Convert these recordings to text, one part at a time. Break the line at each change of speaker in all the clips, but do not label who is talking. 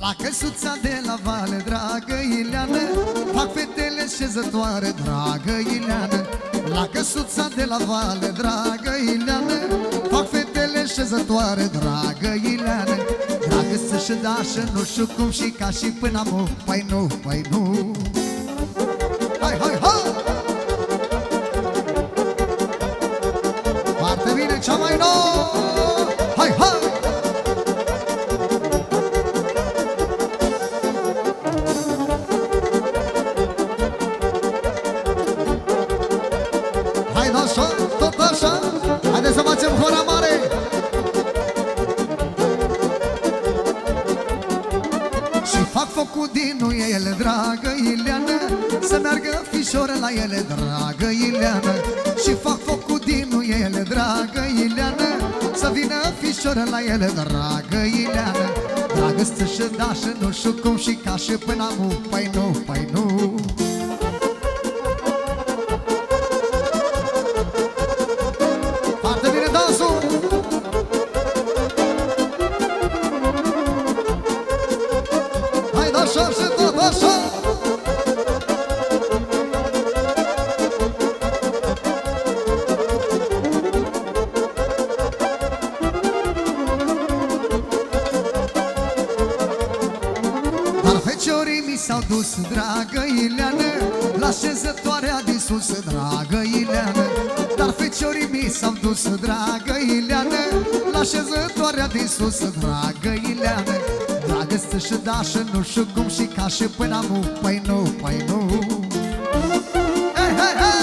La căsuța de la vale, dragă Ileană Fac fetele șezătoare, dragă Ileană La căsuța de la vale, dragă Ileană Fac fetele șezătoare, dragă Ileană Dragă să-și dașă, nu știu cum și ca și până amu Păi nu, păi nu Hai, hai, hai! Foarte bine, cea mai nouă! Așa, tot așa. Haideți să facem hora mare. Și fac focul din ele, dragă Ileană Să meargă fișoră la ele, dragă Ileană. Și fac focul din ele, dragă Ileană Să vină fișoră la ele, dragă Ileană. Dragă și dașă, nu știu cum și ca și până amu Păi nu, păi nu așa și tot așa! Dar feciorii mi s-au dus, dragă Ileană La șezătoarea din sus, dragă Ileană Dar feciorii mi s-au dus, dragă Ileană La șezătoarea din sus, dragă Ileană Dragă să-și dașă, nu știu cum și ca și până amu Păi nu, păi nu Hei, hei, hei!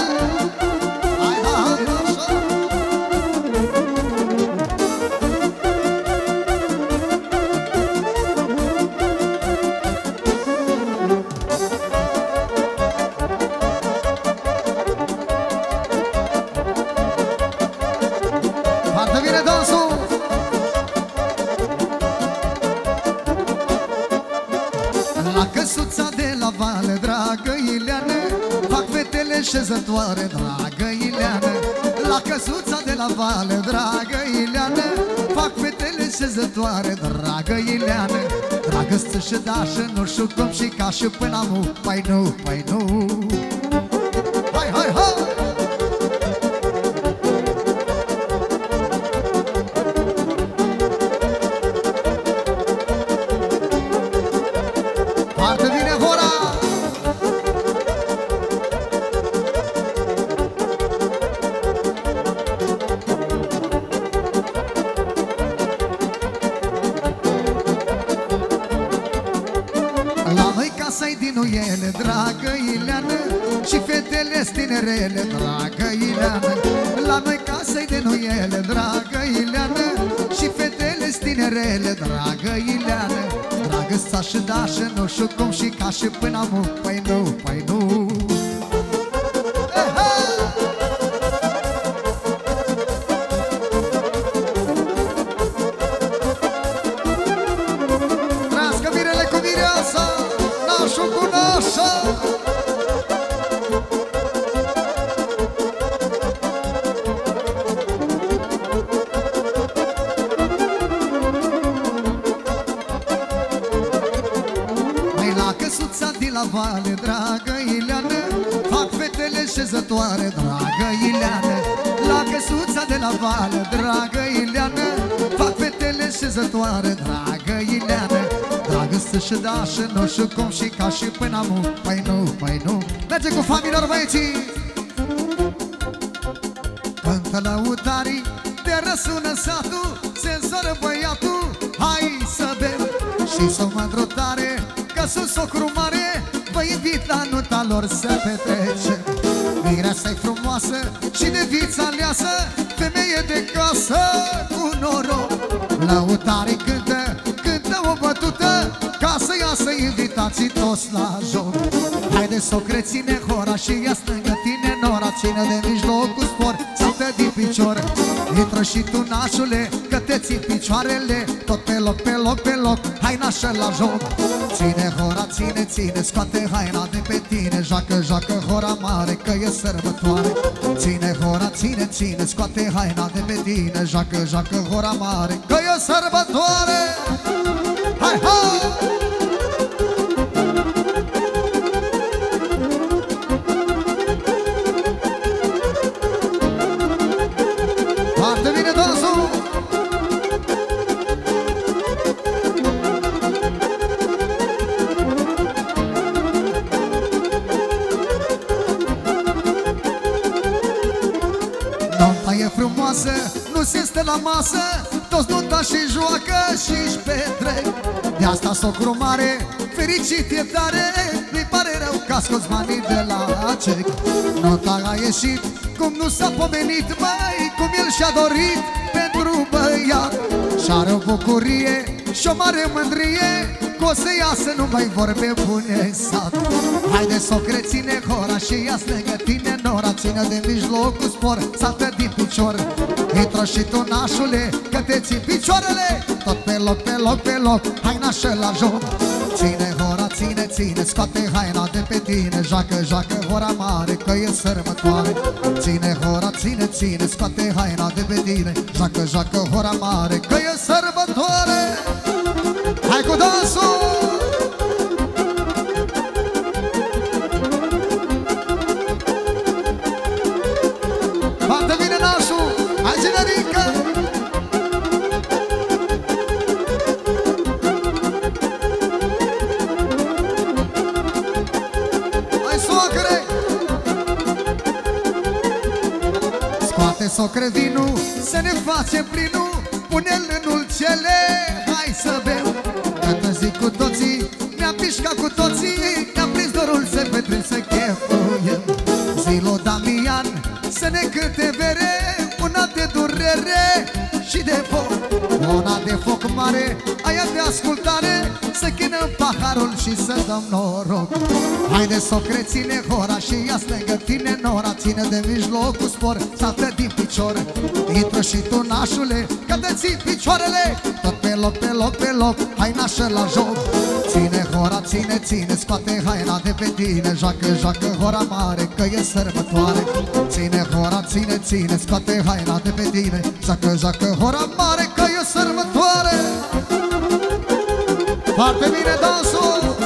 Fac fetele șezătoare, dragă Ileană. La căsuța de la vale, dragă Ileană. Fac fetele șezătoare, dragă Ileană. Dragă să-și dașă, nu știu cum și ca și până amu Păi nu, păi nu. Hai, hai, hai! Din uiele, dragă Ileană Și fetele tinerele, dragă Ileană. La noi casa-i din uiele, dragă Ileană Și fetele tinerele, dragă Ileană. Dragă sa și dașă, nu știu cum și ca și până amu Păi nu, păi nu Mai la căsuța din la vale, dragă Ileană. Fac fetele șezătoare, dragă Ileană. La căsuța de la vale, dragă Ileană. Fac fetele șezătoare, dragă Ileană. Dragă să-și dașă, nu știu cum și ca și până amu Păi nu, păi nu. Merge cu familiilor băieții. Cântă lăutarii, te răsună satul Se însoră băiatul, hai să bem Și să mândru tare, că sunt socru mare Vă invit la nunta lor să petrece. Mireasa-i frumoasă și de viță aleasă Femeie de casă cu noroc. Lăutarii cântă, cântă o bătută Ca să iasă invitații toți la joc. Haide să o creține hora și ia stângă tine nora Ține de mijloc cu spor, saltă din picior. Intră și tu nașule, că te țin picioarele. Tot pe loc, pe loc, pe loc, hai nașă la joc. Ține hora, ține, ține, scoate haina de pe tine. Joacă, joacă hora mare, că e sărbătoare. Ține hora, ține, ține, scoate haina de pe tine. Joacă, joacă hora mare, că e sărbătoare. Hai, hai! Stă la masă Toți nota și joacă și își petrec. De asta socru mare, fericit e tare Mi pare rău că a scos banii de la cec. Nota a ieșit, cum nu s-a pomenit Mai cum el și-a dorit pentru băiat. Și are o bucurie și o mare mândrie Că o să iasă numai vorbe bune sat. Haide socre, ține hora și ia lângă tine nora Ține de mijlocul spor, saltă din picior. Intră și tu nașule, că te țin picioarele Tot pe loc, pe loc, pe loc, hai nașă la joc. Ține hora, ține, ține, scoate haina de pe tine Joacă, joacă hora mare, că e sărbătoare. Ține hora, ține, ține, scoate haina de pe tine Joacă, joacă hora mare, că e sărbătoare Hai cu dansul! Foarte bine nașul! Hai generică! Hai socre! Scoate socre vinul, să ne facem plinul Pune-l în ulcele, hai să bem Că zic cu toții, ne-am pișcat cu toții. Ne-am prins dorul să petrim să chefuiem Zilo Damian, să ne cânte vere Una de durere și de foc. Una de foc mare, aia de ascultare Să chinăm paharul și să dăm noroc. Haide socre, ține hora și ia lângă tine nora Ține de mijlocul spor, saltă din picior. Intră și tu nașule, că te ții picioarele Tot pe loc, pe loc, pe loc, hai nașă la joc Ține hora, ține, ține, scoate haina de pe tine. Joacă, joacă hora mare, că e sărbătoare. Ține hora, ține, ține, scoate haina de pe tine. Joacă, joacă hora mare, că e sărbătoare. Foarte bine dansul!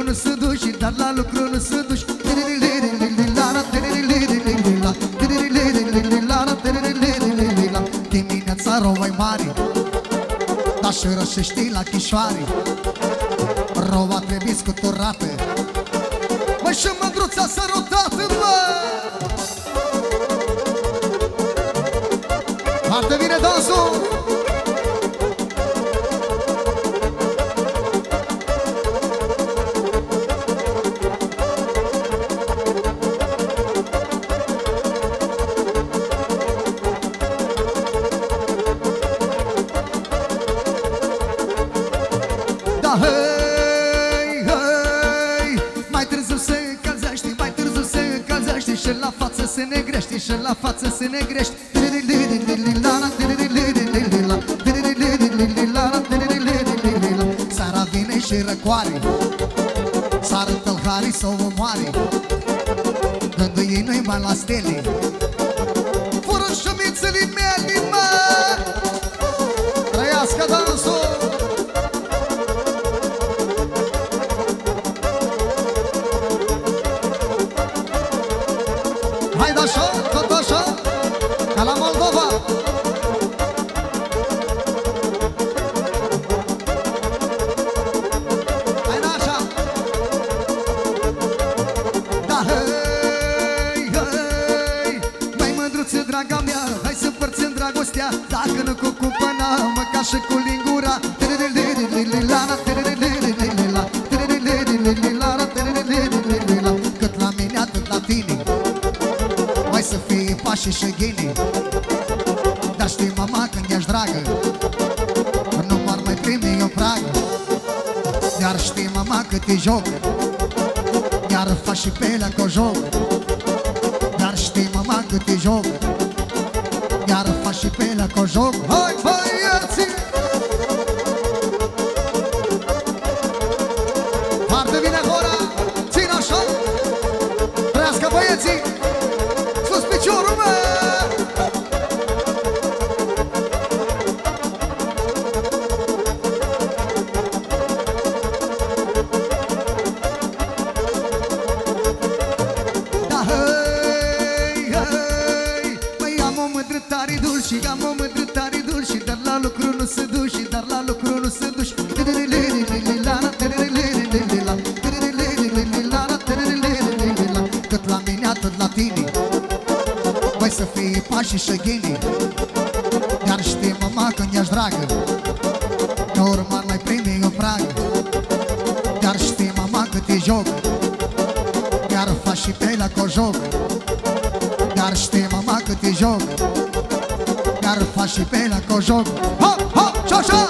Lucru nu se duci Dar la lucru nu se duci Dimineața rovai mari Dar și rășești la chișoare Rova trebuie scuturată Măi și mândruța sărutată, mă! Foarte bine dansul! Da, hei, hei Mai târziu se încălzește, mai târziu se încălzește Și la față se negrește, și la față se negrește. Sara vine și răcoare Sară tălharii să o omoare. Gândul ei nu-i mai la stele Fură șumițele mele, mă cupăna Măcar și cu lingura. Cât la mine, atât la tine. Mai să fie pași și ghini Dar știi mama când ești dragă Nu m-ar mai primi în prag Dar știi mama cât e joc Iar faci și pe la cu joc Dar știi mama cât e joc Iar faci și pe la cu joc. Hai băieții! Foarte bine hora Țin așa! Trească băieții tare dulci Am o mândră tare dulci Dar la lucru nu se duci Dar la lucru nu se duci Cât la mine, atât la tine Voi să fie pași și ghini Dar știi mama când ești dragă Că urmar mai prinde în prag Dar știi mama cât e joc Iar faci și pe la cojoc Dar știi mama cât e joc Iar faci și pe la cojoc Ha, ha, și așa